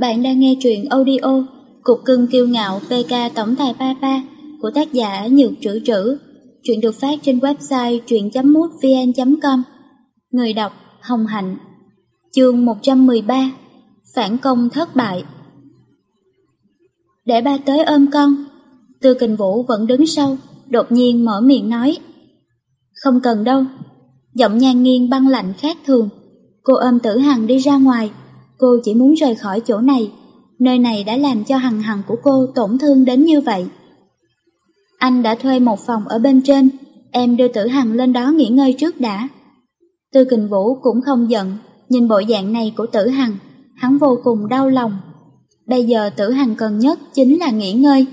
Bạn đang nghe truyện audio Cục cưng kiêu ngạo PK Tổng tài Papa của tác giả Nhược Trữ Trữ. Truyện được phát trên website truyện.mútvn.com Người đọc Hồng Hạnh. Chương 113 Phản công thất bại. Để ba tới ôm con, Tư kình vũ vẫn đứng sau, Đột nhiên mở miệng nói. Không cần đâu, Giọng nhan nghiêng băng lạnh khác thường. Cô ôm tử hằng đi ra ngoài Cô chỉ muốn rời khỏi chỗ này, nơi này đã làm cho hằng hằng của cô tổn thương đến như vậy. Anh đã thuê một phòng ở bên trên, em đưa tử hằng lên đó nghỉ ngơi trước đã. Tư kình vũ cũng không giận, nhìn bộ dạng này của tử hằng, hắn vô cùng đau lòng. Bây giờ tử hằng cần nhất chính là nghỉ ngơi.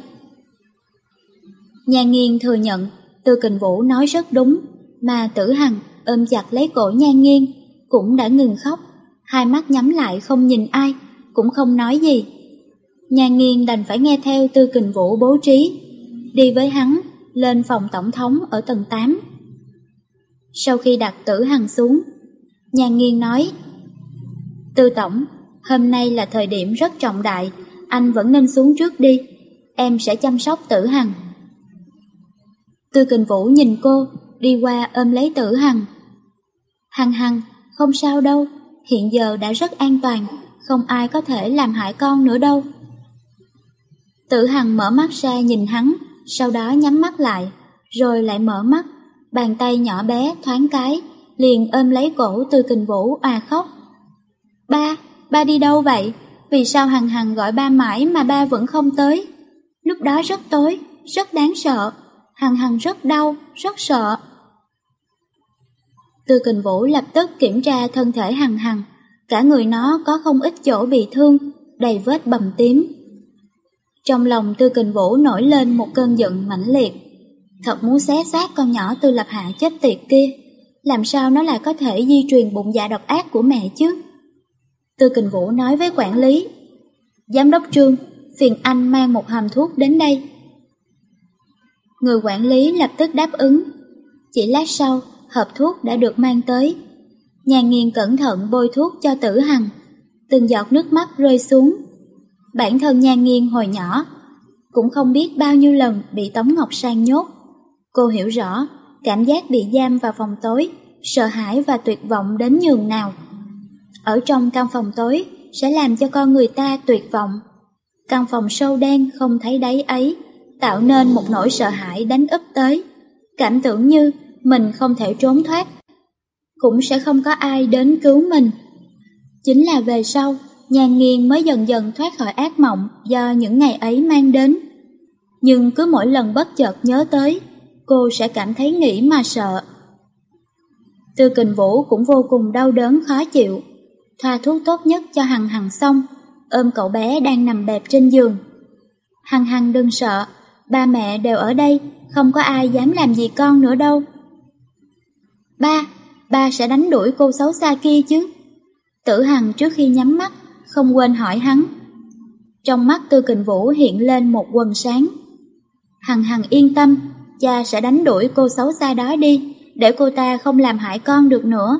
Nhà nghiên thừa nhận, Tư kình vũ nói rất đúng, mà tử hằng ôm chặt lấy cổ nha nghiên, cũng đã ngừng khóc hai mắt nhắm lại không nhìn ai, cũng không nói gì. Nhà nghiên đành phải nghe theo tư kình vũ bố trí, đi với hắn lên phòng tổng thống ở tầng 8. Sau khi đặt tử hằng xuống, nhà nghiên nói Tư tổng, hôm nay là thời điểm rất trọng đại, anh vẫn nên xuống trước đi, em sẽ chăm sóc tử hằng. Tư kình vũ nhìn cô, đi qua ôm lấy tử hằng. Hằng hằng, không sao đâu, hiện giờ đã rất an toàn, không ai có thể làm hại con nữa đâu. Tử Hằng mở mắt ra nhìn hắn, sau đó nhắm mắt lại, rồi lại mở mắt, bàn tay nhỏ bé thoáng cái, liền ôm lấy cổ từ kình vũ à khóc. Ba, ba đi đâu vậy? Vì sao Hằng Hằng gọi ba mãi mà ba vẫn không tới? Lúc đó rất tối, rất đáng sợ, Hằng Hằng rất đau, rất sợ. Tư kình vũ lập tức kiểm tra thân thể hằng hằng, cả người nó có không ít chỗ bị thương, đầy vết bầm tím. Trong lòng tư kình vũ nổi lên một cơn giận mãnh liệt, thật muốn xé xác con nhỏ tư lập hạ chết tiệt kia, làm sao nó lại có thể di truyền bụng dạ độc ác của mẹ chứ? Tư kình vũ nói với quản lý, Giám đốc trương, phiền anh mang một hầm thuốc đến đây. Người quản lý lập tức đáp ứng. Chỉ lát sau, hộp thuốc đã được mang tới. Nhà nghiền cẩn thận bôi thuốc cho tử hằng, từng giọt nước mắt rơi xuống. Bản thân nhà nghiền hồi nhỏ, cũng không biết bao nhiêu lần bị Tống Ngọc Sang nhốt. Cô hiểu rõ, cảm giác bị giam vào phòng tối, sợ hãi và tuyệt vọng đến nhường nào. Ở trong căn phòng tối sẽ làm cho con người ta tuyệt vọng. Căn phòng sâu đen không thấy đáy ấy, tạo nên một nỗi sợ hãi đánh úp tới. Cảm tưởng như mình không thể trốn thoát. Cũng sẽ không có ai đến cứu mình. Chính là về sau, nhàn nghiền mới dần dần thoát khỏi ác mộng do những ngày ấy mang đến. Nhưng cứ mỗi lần bất chợt nhớ tới, cô sẽ cảm thấy nghĩ mà sợ. Tư kình vũ cũng vô cùng đau đớn khó chịu, thoa thuốc tốt nhất cho Hằng Hằng xong, ôm cậu bé đang nằm bẹp trên giường. Hằng Hằng đừng sợ, ba mẹ đều ở đây, không có ai dám làm gì con nữa đâu. Ba, ba sẽ đánh đuổi cô xấu xa kia chứ. Tử Hằng trước khi nhắm mắt, không quên hỏi hắn. Trong mắt Tư Kình Vũ hiện lên một quần sáng. Hằng Hằng yên tâm, cha sẽ đánh đuổi cô xấu xa đó đi, để cô ta không làm hại con được nữa.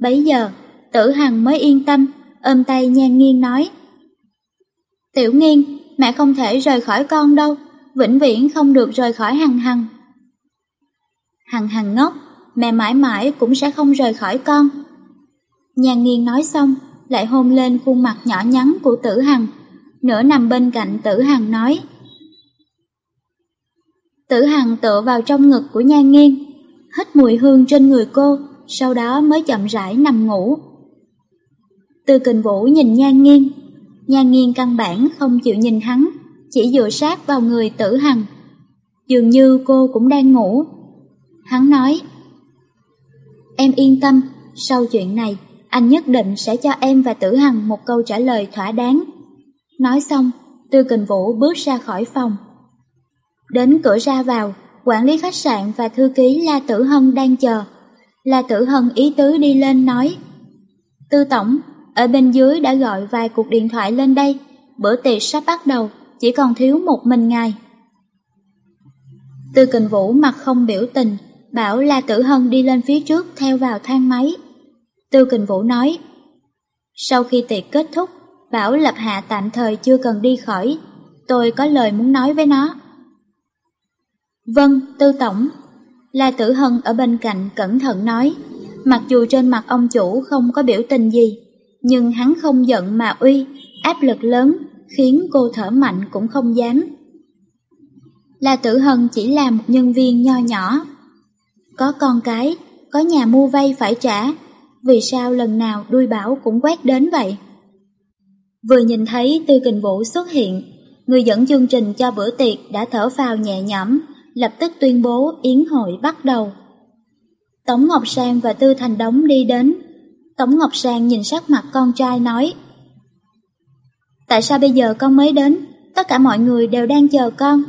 Bấy giờ, Tử Hằng mới yên tâm, ôm tay nhan nghiêng nói. Tiểu nghiên, mẹ không thể rời khỏi con đâu, vĩnh viễn không được rời khỏi Hằng Hằng. Hằng Hằng ngốc, mẹ mãi mãi cũng sẽ không rời khỏi con. Nhàn nghiên nói xong, lại hôn lên khuôn mặt nhỏ nhắn của tử hằng, nửa nằm bên cạnh tử hằng nói. Tử hằng tựa vào trong ngực của nhan nghiên, hít mùi hương trên người cô, sau đó mới chậm rãi nằm ngủ. Từ kình vũ nhìn nhan nghiên, nhan nghiên căn bản không chịu nhìn hắn, chỉ dựa sát vào người tử hằng. Dường như cô cũng đang ngủ. Hắn nói, Em yên tâm, sau chuyện này, anh nhất định sẽ cho em và Tử Hằng một câu trả lời thỏa đáng. Nói xong, Tư Kình Vũ bước ra khỏi phòng. Đến cửa ra vào, quản lý khách sạn và thư ký La Tử Hân đang chờ. La Tử Hân ý tứ đi lên nói Tư Tổng, ở bên dưới đã gọi vài cuộc điện thoại lên đây, bữa tiệc sắp bắt đầu, chỉ còn thiếu một mình ngài. Tư Kình Vũ mặt không biểu tình, bảo La Tử Hân đi lên phía trước theo vào thang máy. Tư Kình Vũ nói, sau khi tiệc kết thúc, bảo Lập Hạ tạm thời chưa cần đi khỏi, tôi có lời muốn nói với nó. Vâng, Tư Tổng. La Tử Hân ở bên cạnh cẩn thận nói, mặc dù trên mặt ông chủ không có biểu tình gì, nhưng hắn không giận mà uy, áp lực lớn, khiến cô thở mạnh cũng không dám. La Tử Hân chỉ là một nhân viên nho nhỏ. Có con cái, có nhà mua vay phải trả, vì sao lần nào đuôi bảo cũng quét đến vậy? Vừa nhìn thấy Tư Kình Vũ xuất hiện, người dẫn chương trình cho bữa tiệc đã thở phào nhẹ nhõm, lập tức tuyên bố yến hội bắt đầu. Tống Ngọc Sang và Tư Thành Đống đi đến. Tống Ngọc Sang nhìn sắc mặt con trai nói Tại sao bây giờ con mới đến? Tất cả mọi người đều đang chờ con.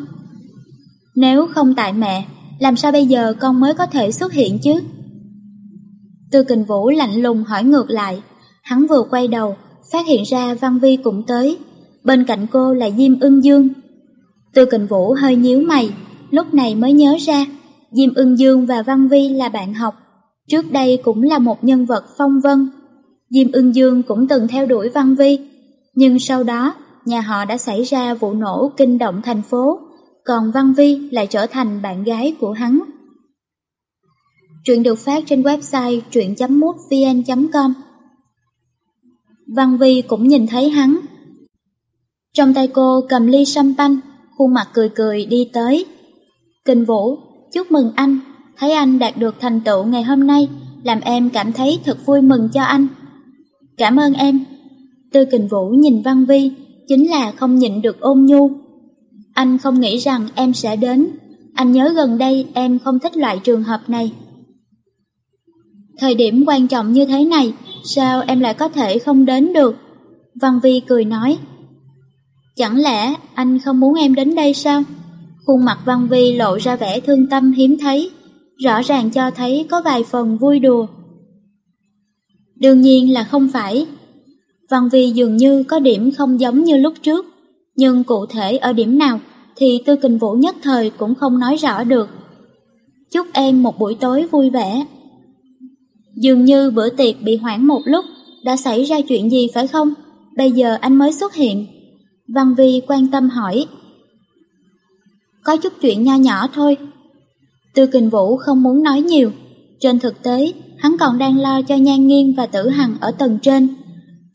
Nếu không tại mẹ, làm sao bây giờ con mới có thể xuất hiện chứ? Tư Kình Vũ lạnh lùng hỏi ngược lại. Hắn vừa quay đầu, phát hiện ra Văn Vi cũng tới. Bên cạnh cô là Diêm Ưng Dương. Tư Kình Vũ hơi nhíu mày, lúc này mới nhớ ra, Diêm Ưng Dương và Văn Vi là bạn học, trước đây cũng là một nhân vật phong vân. Diêm Ưng Dương cũng từng theo đuổi Văn Vi, nhưng sau đó nhà họ đã xảy ra vụ nổ kinh động thành phố, còn Văn Vi lại trở thành bạn gái của hắn. Truyện được phát trên website truyện.mútvn.com Văn Vi cũng nhìn thấy hắn. Trong tay cô cầm ly champagne, khuôn mặt cười cười đi tới. Kinh Vũ, chúc mừng anh, thấy anh đạt được thành tựu ngày hôm nay, làm em cảm thấy thật vui mừng cho anh. Cảm ơn em. Tư Kình Vũ nhìn Văn Vi, chính là không nhịn được ôn nhu. Anh không nghĩ rằng em sẽ đến, anh nhớ gần đây em không thích loại trường hợp này. Thời điểm quan trọng như thế này, sao em lại có thể không đến được? Văn Vi cười nói. Chẳng lẽ anh không muốn em đến đây sao? Khuôn mặt Văn Vi lộ ra vẻ thương tâm hiếm thấy, rõ ràng cho thấy có vài phần vui đùa. Đương nhiên là không phải. Văn Vi dường như có điểm không giống như lúc trước, nhưng cụ thể ở điểm nào thì Tư Kình Vũ nhất thời cũng không nói rõ được. Chúc em một buổi tối vui vẻ. Dường như bữa tiệc bị hoãn một lúc, đã xảy ra chuyện gì phải không? Bây giờ anh mới xuất hiện. Văn Vi quan tâm hỏi. Có chút chuyện nho nhỏ thôi. Tư Kình Vũ không muốn nói nhiều. Trên thực tế, hắn còn đang lo cho Nhan Nghiên và Tử Hằng ở tầng trên.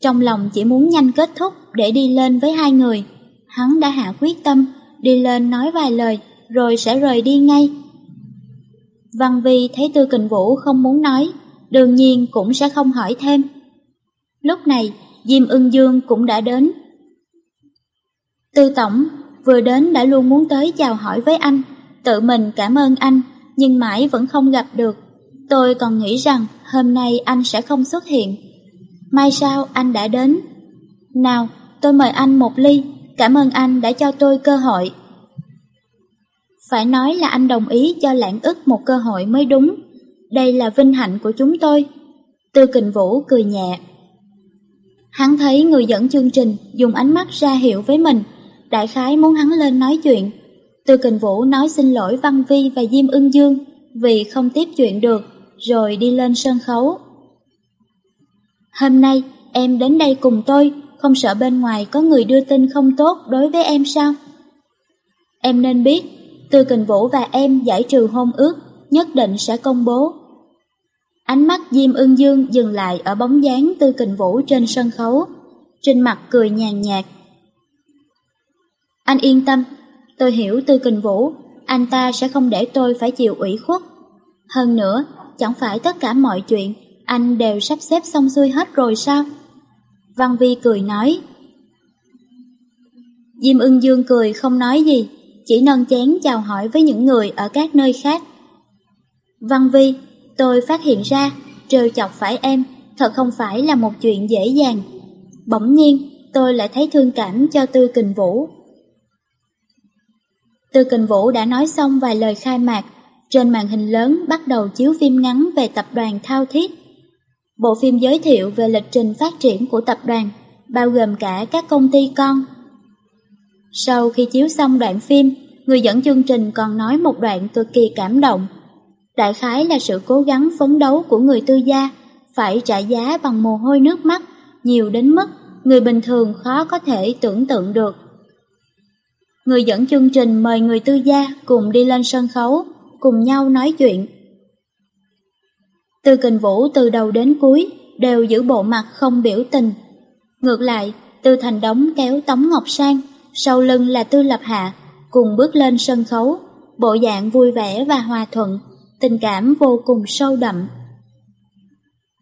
Trong lòng chỉ muốn nhanh kết thúc để đi lên với hai người. Hắn đã hạ quyết tâm, đi lên nói vài lời, rồi sẽ rời đi ngay. Văn Vi thấy Tư Kình Vũ không muốn nói, đương nhiên cũng sẽ không hỏi thêm. Lúc này, Diêm ưng dương cũng đã đến. Tư Tổng vừa đến đã luôn muốn tới chào hỏi với anh, tự mình cảm ơn anh, nhưng mãi vẫn không gặp được. Tôi còn nghĩ rằng hôm nay anh sẽ không xuất hiện. Mai sau anh đã đến. Nào, tôi mời anh một ly, cảm ơn anh đã cho tôi cơ hội. Phải nói là anh đồng ý cho lãng ức một cơ hội mới đúng. Đây là vinh hạnh của chúng tôi. Tư kình vũ cười nhẹ. Hắn thấy người dẫn chương trình dùng ánh mắt ra hiệu với mình, đại khái muốn hắn lên nói chuyện. Tư kình vũ nói xin lỗi Văn Vi và Diêm ưng dương vì không tiếp chuyện được, rồi đi lên sân khấu. Hôm nay em đến đây cùng tôi, không sợ bên ngoài có người đưa tin không tốt đối với em sao? Em nên biết, Tư Kình Vũ và em giải trừ hôn ước, nhất định sẽ công bố. Ánh mắt Diêm ưng dương dừng lại ở bóng dáng Tư Kình Vũ trên sân khấu, trên mặt cười nhàn nhạt. Anh yên tâm, tôi hiểu Tư Kình Vũ, anh ta sẽ không để tôi phải chịu ủy khuất. Hơn nữa, chẳng phải tất cả mọi chuyện anh đều sắp xếp xong xuôi hết rồi sao? Văn Vi cười nói. Diêm ưng dương cười không nói gì, chỉ nâng chén chào hỏi với những người ở các nơi khác. Văn Vi, tôi phát hiện ra, trêu chọc phải em, thật không phải là một chuyện dễ dàng. Bỗng nhiên, tôi lại thấy thương cảm cho Tư Kình Vũ. Tư Kình Vũ đã nói xong vài lời khai mạc, trên màn hình lớn bắt đầu chiếu phim ngắn về tập đoàn Thao Thiết. Bộ phim giới thiệu về lịch trình phát triển của tập đoàn, bao gồm cả các công ty con. Sau khi chiếu xong đoạn phim, người dẫn chương trình còn nói một đoạn cực kỳ cảm động. Đại khái là sự cố gắng phấn đấu của người tư gia, phải trả giá bằng mồ hôi nước mắt, nhiều đến mức người bình thường khó có thể tưởng tượng được. Người dẫn chương trình mời người tư gia cùng đi lên sân khấu, cùng nhau nói chuyện từ kình vũ từ đầu đến cuối đều giữ bộ mặt không biểu tình. Ngược lại, Tư Thành Đống kéo Tống Ngọc Sang, sau lưng là Tư Lập Hạ, cùng bước lên sân khấu, bộ dạng vui vẻ và hòa thuận, tình cảm vô cùng sâu đậm.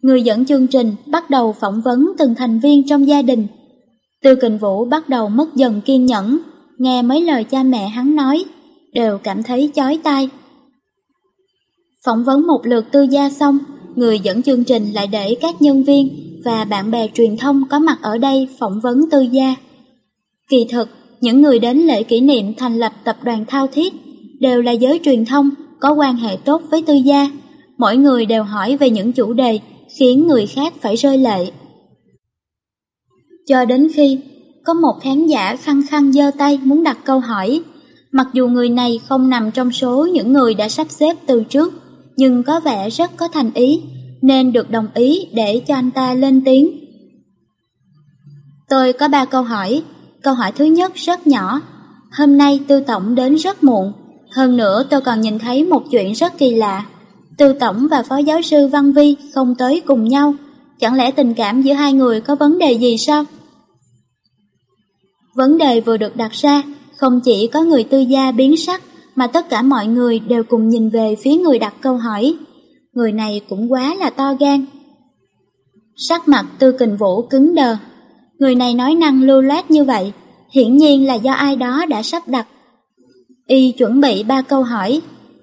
Người dẫn chương trình bắt đầu phỏng vấn từng thành viên trong gia đình. Tư Kình Vũ bắt đầu mất dần kiên nhẫn, nghe mấy lời cha mẹ hắn nói, đều cảm thấy chói tai. Phỏng vấn một lượt tư gia xong, người dẫn chương trình lại để các nhân viên và bạn bè truyền thông có mặt ở đây phỏng vấn tư gia. Kỳ thực, những người đến lễ kỷ niệm thành lập tập đoàn Thao Thiết đều là giới truyền thông có quan hệ tốt với tư gia. Mỗi người đều hỏi về những chủ đề khiến người khác phải rơi lệ. Cho đến khi có một khán giả khăng khăng giơ tay muốn đặt câu hỏi, mặc dù người này không nằm trong số những người đã sắp xếp từ trước, nhưng có vẻ rất có thành ý, nên được đồng ý để cho anh ta lên tiếng. Tôi có ba câu hỏi. Câu hỏi thứ nhất rất nhỏ. Hôm nay Tư Tổng đến rất muộn. Hơn nữa tôi còn nhìn thấy một chuyện rất kỳ lạ. Tư Tổng và Phó Giáo sư Văn Vi không tới cùng nhau. Chẳng lẽ tình cảm giữa hai người có vấn đề gì sao? Vấn đề vừa được đặt ra, không chỉ có người tư gia biến sắc, mà tất cả mọi người đều cùng nhìn về phía người đặt câu hỏi. Người này cũng quá là to gan. Sắc mặt tư kình vũ cứng đờ. Người này nói năng lưu loát như vậy, hiển nhiên là do ai đó đã sắp đặt. Y chuẩn bị ba câu hỏi,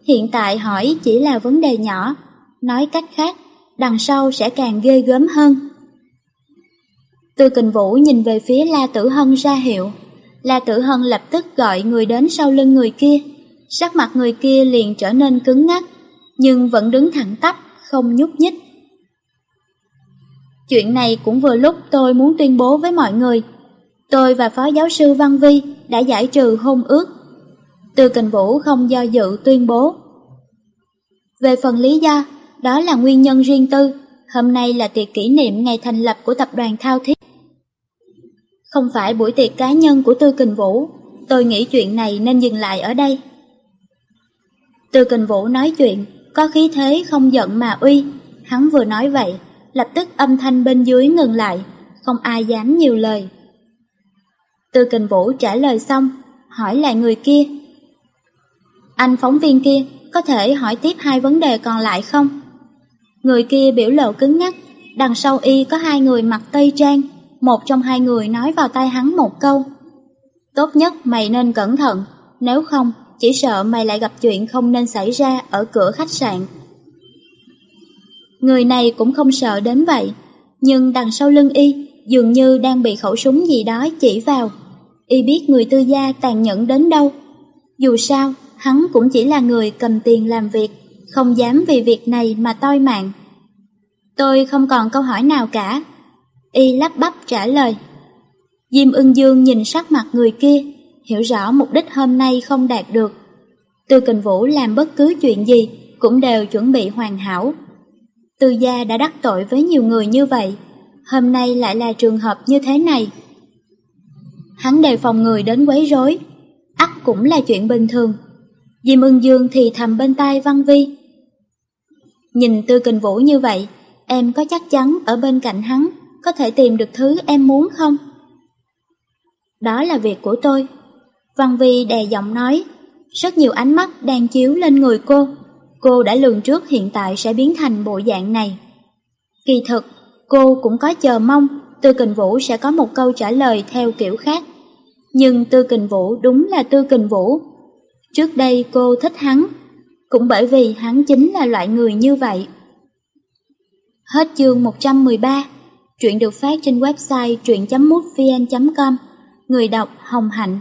hiện tại hỏi chỉ là vấn đề nhỏ, nói cách khác, đằng sau sẽ càng ghê gớm hơn. Tư kình vũ nhìn về phía La Tử Hân ra hiệu. La Tử Hân lập tức gọi người đến sau lưng người kia. Sắc mặt người kia liền trở nên cứng ngắc, nhưng vẫn đứng thẳng tắp, không nhúc nhích. Chuyện này cũng vừa lúc tôi muốn tuyên bố với mọi người. Tôi và Phó Giáo sư Văn Vi đã giải trừ hôn ước. Từ Kình Vũ không do dự tuyên bố. Về phần lý do, đó là nguyên nhân riêng tư. Hôm nay là tiệc kỷ niệm ngày thành lập của tập đoàn Thao Thiết. Không phải buổi tiệc cá nhân của Tư Kình Vũ, tôi nghĩ chuyện này nên dừng lại ở đây. Từ Kình Vũ nói chuyện, có khí thế không giận mà uy. Hắn vừa nói vậy, lập tức âm thanh bên dưới ngừng lại, không ai dám nhiều lời. Từ Kình Vũ trả lời xong, hỏi lại người kia. Anh phóng viên kia, có thể hỏi tiếp hai vấn đề còn lại không? Người kia biểu lộ cứng ngắc, đằng sau y có hai người mặc tây trang, một trong hai người nói vào tai hắn một câu. Tốt nhất mày nên cẩn thận, nếu không, chỉ sợ mày lại gặp chuyện không nên xảy ra ở cửa khách sạn. Người này cũng không sợ đến vậy, nhưng đằng sau lưng y dường như đang bị khẩu súng gì đó chỉ vào. Y biết người tư gia tàn nhẫn đến đâu. Dù sao, hắn cũng chỉ là người cầm tiền làm việc, không dám vì việc này mà toi mạng. Tôi không còn câu hỏi nào cả. Y lắp bắp trả lời. Diêm ưng dương nhìn sắc mặt người kia, hiểu rõ mục đích hôm nay không đạt được. Tư Kình Vũ làm bất cứ chuyện gì cũng đều chuẩn bị hoàn hảo. Tư gia đã đắc tội với nhiều người như vậy, hôm nay lại là trường hợp như thế này. Hắn đề phòng người đến quấy rối, ắt cũng là chuyện bình thường. Diêm ưng dương thì thầm bên tai Văn Vi. Nhìn Tư Kình Vũ như vậy, em có chắc chắn ở bên cạnh hắn có thể tìm được thứ em muốn không? Đó là việc của tôi. Văn Vi đè giọng nói, rất nhiều ánh mắt đang chiếu lên người cô. Cô đã lường trước hiện tại sẽ biến thành bộ dạng này. Kỳ thực, cô cũng có chờ mong Tư Kình Vũ sẽ có một câu trả lời theo kiểu khác. Nhưng Tư Kình Vũ đúng là Tư Kình Vũ. Trước đây cô thích hắn, cũng bởi vì hắn chính là loại người như vậy. Hết chương 113, truyện được phát trên website truyện.mútvn.com, người đọc Hồng Hạnh.